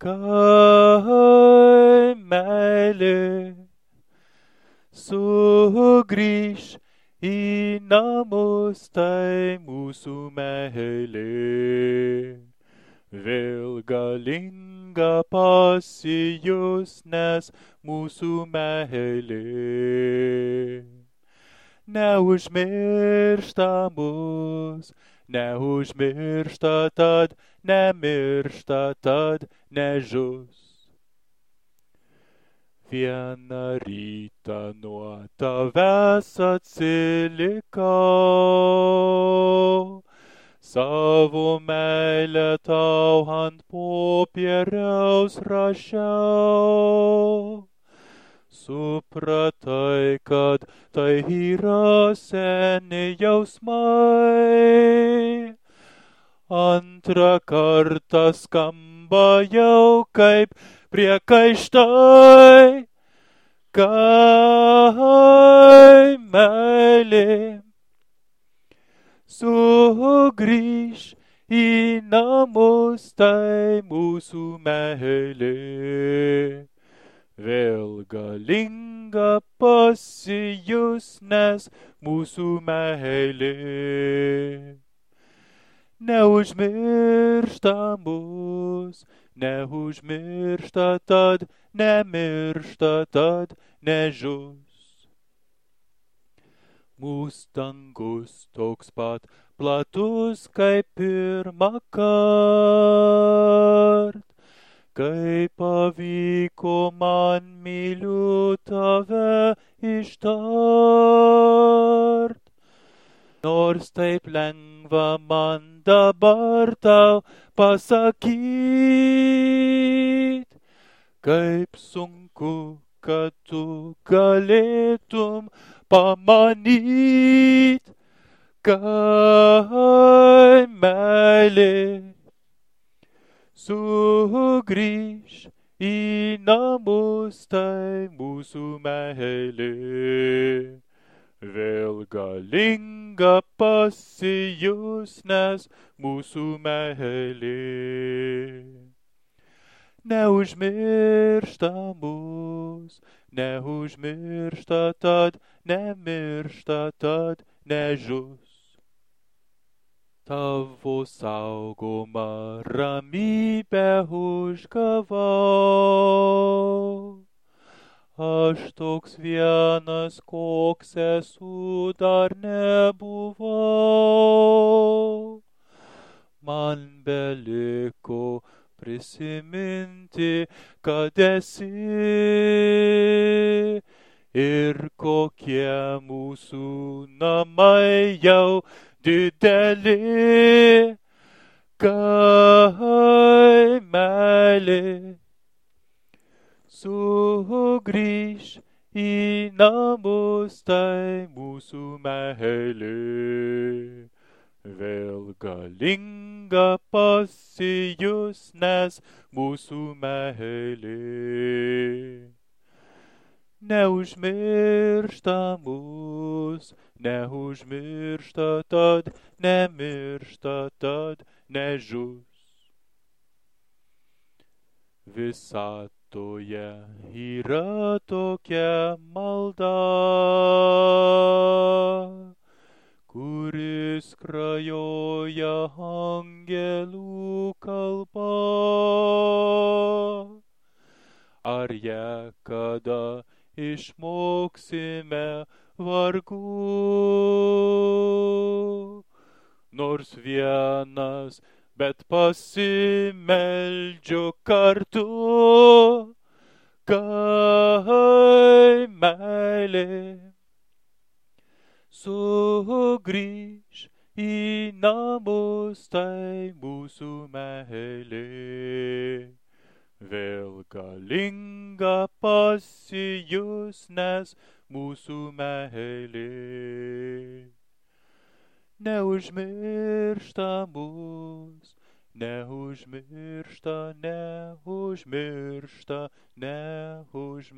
kai meilė sugrįž į namus, tai mūsų meilė vėl galinga pasijus, nes mūsų meilė neužmiršta mus, neužmiršta tad, nemiršta tad, nežus. Vieną rytą nuo tavęs atsilikau, savo meilę tau ant popieriaus rašiau. Supratai, kad tai yra seni jausmai. Antrą kartą skamba jau kaip priekaištai, kai meilė sugrįž į namus, tai mūsų meilė vėl galinga pasijus, nes mūsų meilė neužmiršta mus, neužmiršta tad, nemiršta tad, nežus. Mūsų dangus toks pat platus kaip pirmą kartą. Kaip pavyko man myliu tave ištart. Nors taip lengva man dabar tau pasakyt, kaip sunku, kad tu galėtum pamanyt, kai meilė sugrįž į namus, tai mūsų meilė vėl galinga pasijus, nes mūsų meilė neužmiršta mus, neužmiršta tad, nemiršta tad, nežus. Tavo saugoma ramybę užgavau. Aš toks vienas, koks esu, dar nebuvau. Man beliko prisiminti, kad esi ir kokie mūsų namai jau dideli, kai meilė sugrįž į namus, tai mūsų meilė vėl galinga pasijus, nes mūsų meilė neužmiršta mus, neužmiršta tad, nemiršta tad, nežus. Visatoje yra tokia malda, kuris krajoja angelų kalba. Ar ją kada išmoksime vargu. Nors vienas, bet pasimeldžiu kartu, kai meilė sugrįž į namus, tai mūsų meilė vėl galinga pasijus, nes mūsų meilė neužmiršta mus, neužmiršta, neužmiršta, neužmiršta.